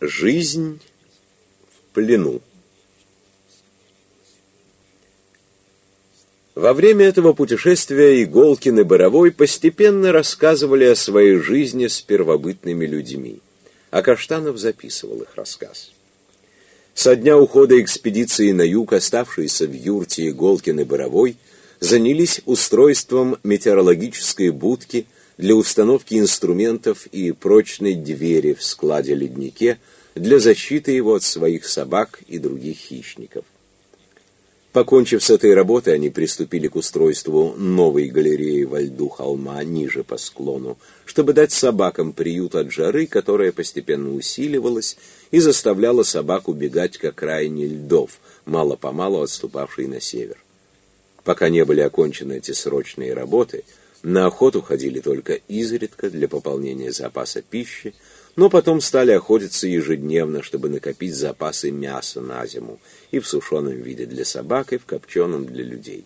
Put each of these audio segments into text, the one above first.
Жизнь в плену. Во время этого путешествия Иголкин и Боровой постепенно рассказывали о своей жизни с первобытными людьми, а Каштанов записывал их рассказ. Со дня ухода экспедиции на юг, оставшиеся в юрте Иголкин и Боровой, занялись устройством метеорологической будки для установки инструментов и прочной двери в складе-леднике для защиты его от своих собак и других хищников. Покончив с этой работой, они приступили к устройству новой галереи во льду холма ниже по склону, чтобы дать собакам приют от жары, которая постепенно усиливалась и заставляла собак убегать к окраине льдов, мало-помалу отступавшей на север. Пока не были окончены эти срочные работы, на охоту ходили только изредка для пополнения запаса пищи, но потом стали охотиться ежедневно, чтобы накопить запасы мяса на зиму, и в сушеном виде для собак, и в копченом для людей.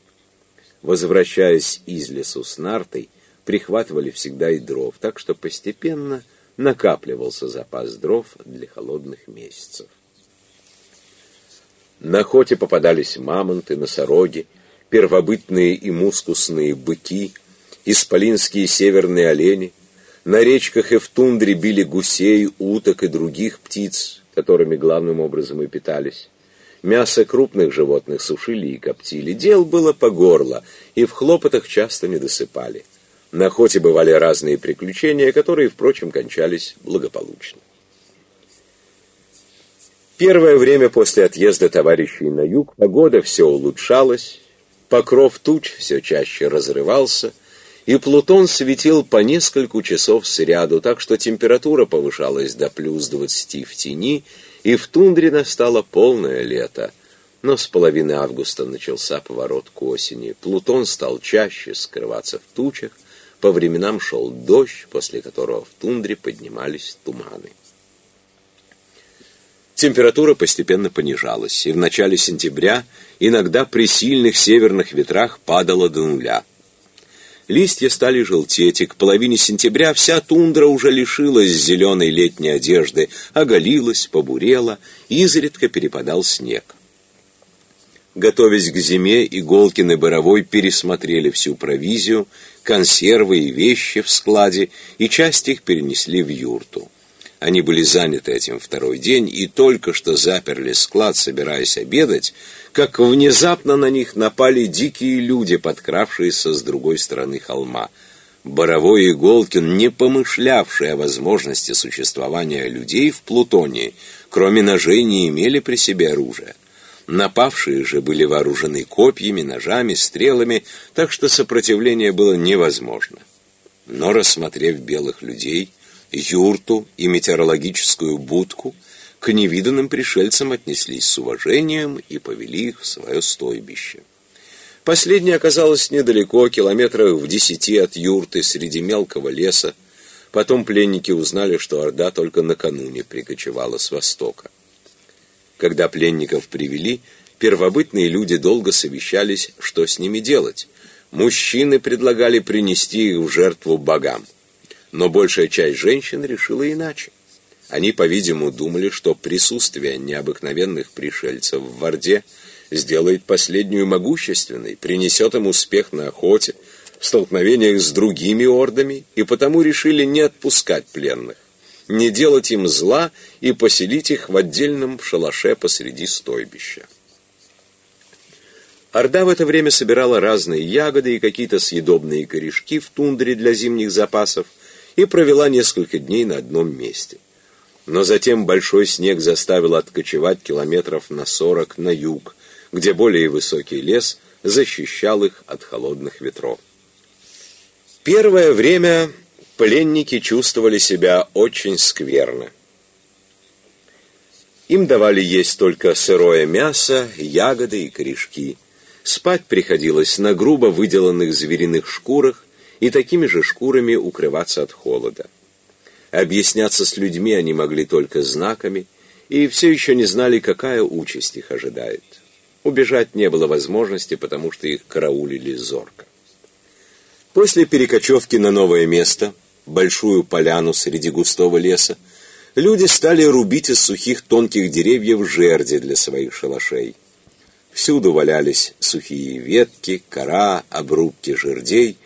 Возвращаясь из лесу с нартой, прихватывали всегда и дров, так что постепенно накапливался запас дров для холодных месяцев. На охоте попадались мамонты, носороги, первобытные и мускусные быки, исполинские северные олени, на речках и в тундре били гусей, уток и других птиц, которыми главным образом и питались. Мясо крупных животных сушили и коптили. Дел было по горло, и в хлопотах часто не досыпали. На охоте бывали разные приключения, которые, впрочем, кончались благополучно. Первое время после отъезда товарищей на юг погода все улучшалась, покров туч все чаще разрывался — и Плутон светил по нескольку часов сряду, так что температура повышалась до плюс двадцати в тени, и в тундре настало полное лето. Но с половины августа начался поворот к осени. Плутон стал чаще скрываться в тучах, по временам шел дождь, после которого в тундре поднимались туманы. Температура постепенно понижалась, и в начале сентября иногда при сильных северных ветрах падала до нуля. Листья стали желтеть, и к половине сентября вся тундра уже лишилась зеленой летней одежды, оголилась, побурела, изредка перепадал снег. Готовясь к зиме, Иголкин и Боровой пересмотрели всю провизию, консервы и вещи в складе, и часть их перенесли в юрту. Они были заняты этим второй день и только что заперли склад, собираясь обедать, как внезапно на них напали дикие люди, подкравшиеся с другой стороны холма. Боровой и Голкин, не помышлявшие о возможности существования людей в Плутонии, кроме ножей не имели при себе оружия. Напавшие же были вооружены копьями, ножами, стрелами, так что сопротивление было невозможно. Но, рассмотрев белых людей, юрту и метеорологическую будку, к невиданным пришельцам отнеслись с уважением и повели их в свое стойбище. Последнее оказалось недалеко, километрах в десяти от юрты, среди мелкого леса. Потом пленники узнали, что Орда только накануне прикочевала с востока. Когда пленников привели, первобытные люди долго совещались, что с ними делать. Мужчины предлагали принести их в жертву богам но большая часть женщин решила иначе. Они, по-видимому, думали, что присутствие необыкновенных пришельцев в Орде сделает последнюю могущественной, принесет им успех на охоте, в столкновениях с другими ордами, и потому решили не отпускать пленных, не делать им зла и поселить их в отдельном шалаше посреди стойбища. Орда в это время собирала разные ягоды и какие-то съедобные корешки в тундре для зимних запасов, и провела несколько дней на одном месте. Но затем большой снег заставил откочевать километров на сорок на юг, где более высокий лес защищал их от холодных ветров. Первое время пленники чувствовали себя очень скверно. Им давали есть только сырое мясо, ягоды и корешки. Спать приходилось на грубо выделанных звериных шкурах, и такими же шкурами укрываться от холода. Объясняться с людьми они могли только знаками, и все еще не знали, какая участь их ожидает. Убежать не было возможности, потому что их караулили зорко. После перекочевки на новое место, большую поляну среди густого леса, Люди стали рубить из сухих тонких деревьев жерди для своих шалашей. Всюду валялись сухие ветки, кора, обрубки жердей,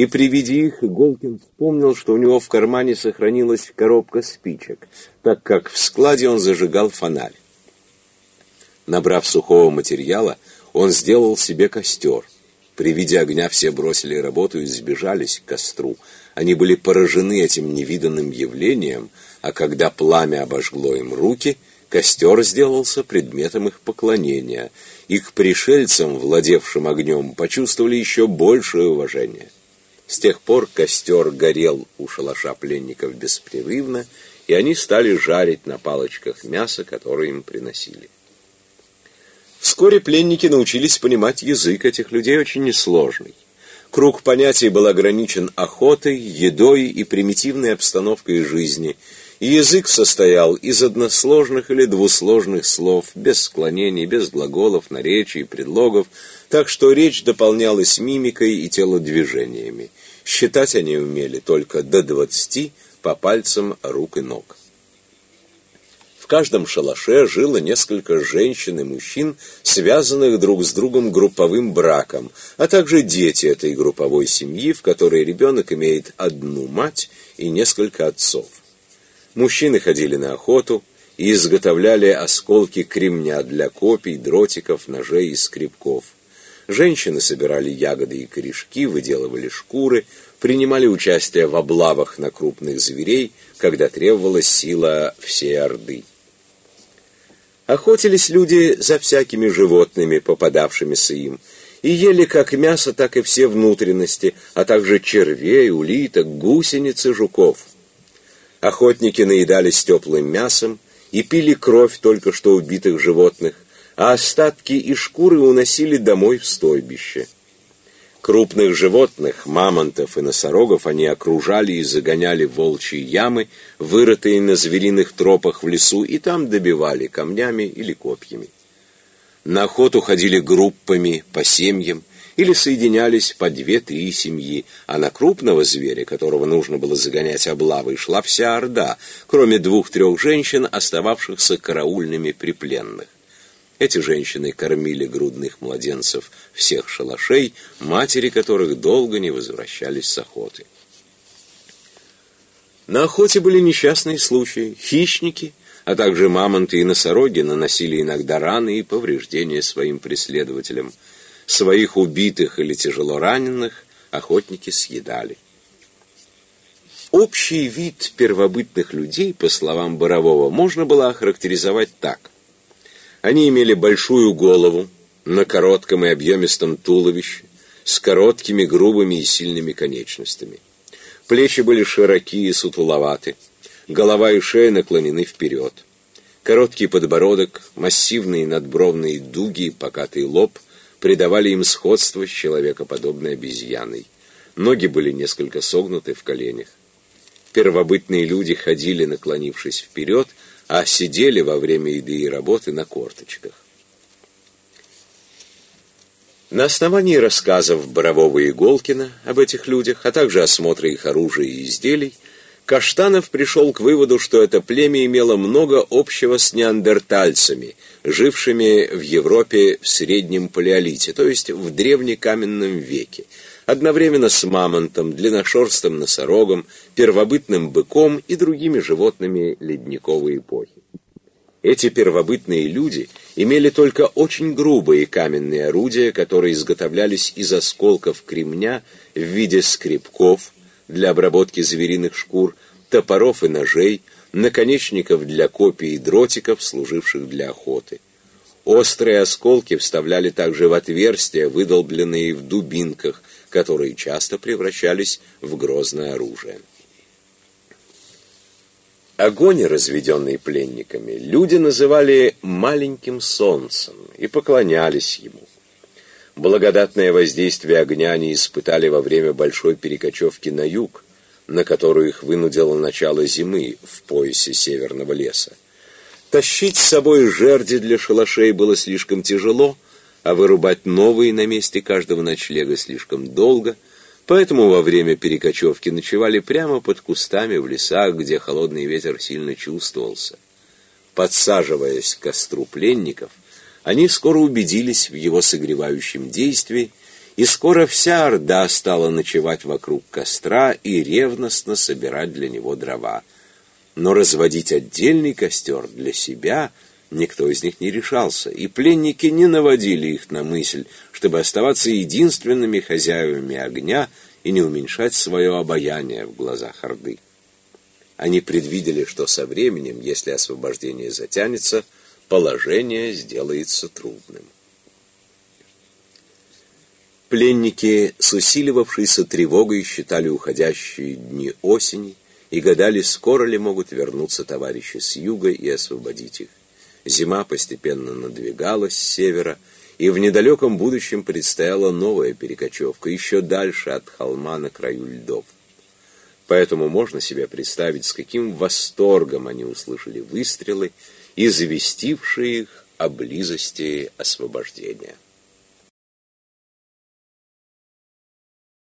и при виде их Иголкин вспомнил, что у него в кармане сохранилась коробка спичек, так как в складе он зажигал фонарь. Набрав сухого материала, он сделал себе костер. При виде огня все бросили работу и сбежались к костру. Они были поражены этим невиданным явлением, а когда пламя обожгло им руки, костер сделался предметом их поклонения, и к пришельцам, владевшим огнем, почувствовали еще большее уважение. С тех пор костер горел у шалаша пленников беспрерывно, и они стали жарить на палочках мясо, которое им приносили. Вскоре пленники научились понимать язык этих людей очень несложный. Круг понятий был ограничен охотой, едой и примитивной обстановкой жизни, и язык состоял из односложных или двусложных слов, без склонений, без глаголов, наречий, предлогов, так что речь дополнялась мимикой и телодвижениями. Считать они умели только до двадцати по пальцам рук и ног каждом шалаше жило несколько женщин и мужчин, связанных друг с другом групповым браком, а также дети этой групповой семьи, в которой ребенок имеет одну мать и несколько отцов. Мужчины ходили на охоту и изготовляли осколки кремня для копий, дротиков, ножей и скребков. Женщины собирали ягоды и корешки, выделывали шкуры, принимали участие в облавах на крупных зверей, когда требовалась сила всей Орды. Охотились люди за всякими животными, попадавшимися им, и ели как мясо, так и все внутренности, а также червей, улиток, гусениц и жуков. Охотники наедались теплым мясом и пили кровь только что убитых животных, а остатки и шкуры уносили домой в стойбище. Крупных животных, мамонтов и носорогов они окружали и загоняли в волчьи ямы, вырытые на звериных тропах в лесу, и там добивали камнями или копьями. На охоту ходили группами по семьям или соединялись по две-три семьи, а на крупного зверя, которого нужно было загонять облавой, шла вся орда, кроме двух-трех женщин, остававшихся караульными при пленных. Эти женщины кормили грудных младенцев всех шалашей, матери которых долго не возвращались с охоты. На охоте были несчастные случаи. Хищники, а также мамонты и носороги наносили иногда раны и повреждения своим преследователям. Своих убитых или тяжело раненых охотники съедали. Общий вид первобытных людей, по словам Борового, можно было охарактеризовать так. Они имели большую голову на коротком и объемистом туловище, с короткими, грубыми и сильными конечностями. Плечи были широкие и сутуловаты, голова и шея наклонены вперед. Короткий подбородок, массивные надбровные дуги и покатый лоб придавали им сходство с человекоподобной обезьяной. Ноги были несколько согнуты в коленях. Первобытные люди ходили, наклонившись вперед, а сидели во время еды и работы на корточках. На основании рассказов Борового и Голкина об этих людях, а также осмотра их оружия и изделий, Каштанов пришел к выводу, что это племя имело много общего с неандертальцами, жившими в Европе в среднем палеолите, то есть в древнекаменном веке, одновременно с мамонтом, длинношерстым носорогом, первобытным быком и другими животными ледниковой эпохи. Эти первобытные люди имели только очень грубые каменные орудия, которые изготовлялись из осколков кремня в виде скребков для обработки звериных шкур, топоров и ножей, наконечников для копий и дротиков, служивших для охоты. Острые осколки вставляли также в отверстия, выдолбленные в дубинках, которые часто превращались в грозное оружие. Огонь, разведенный пленниками, люди называли «маленьким солнцем» и поклонялись ему. Благодатное воздействие огня они испытали во время большой перекочевки на юг, на которую их вынудило начало зимы в поясе северного леса. Тащить с собой жерди для шалашей было слишком тяжело, а вырубать новые на месте каждого ночлега слишком долго, Поэтому во время перекочевки ночевали прямо под кустами в лесах, где холодный ветер сильно чувствовался. Подсаживаясь к костру пленников, они скоро убедились в его согревающем действии, и скоро вся орда стала ночевать вокруг костра и ревностно собирать для него дрова. Но разводить отдельный костер для себя никто из них не решался, и пленники не наводили их на мысль, чтобы оставаться единственными хозяевами огня и не уменьшать свое обаяние в глазах Орды. Они предвидели, что со временем, если освобождение затянется, положение сделается трудным. Пленники с усиливавшейся тревогой считали уходящие дни осени и гадали, скоро ли могут вернуться товарищи с юга и освободить их. Зима постепенно надвигалась с севера, и в недалеком будущем предстояла новая перекочевка, еще дальше от холма на краю льдов. Поэтому можно себе представить, с каким восторгом они услышали выстрелы, известившие их о близости освобождения.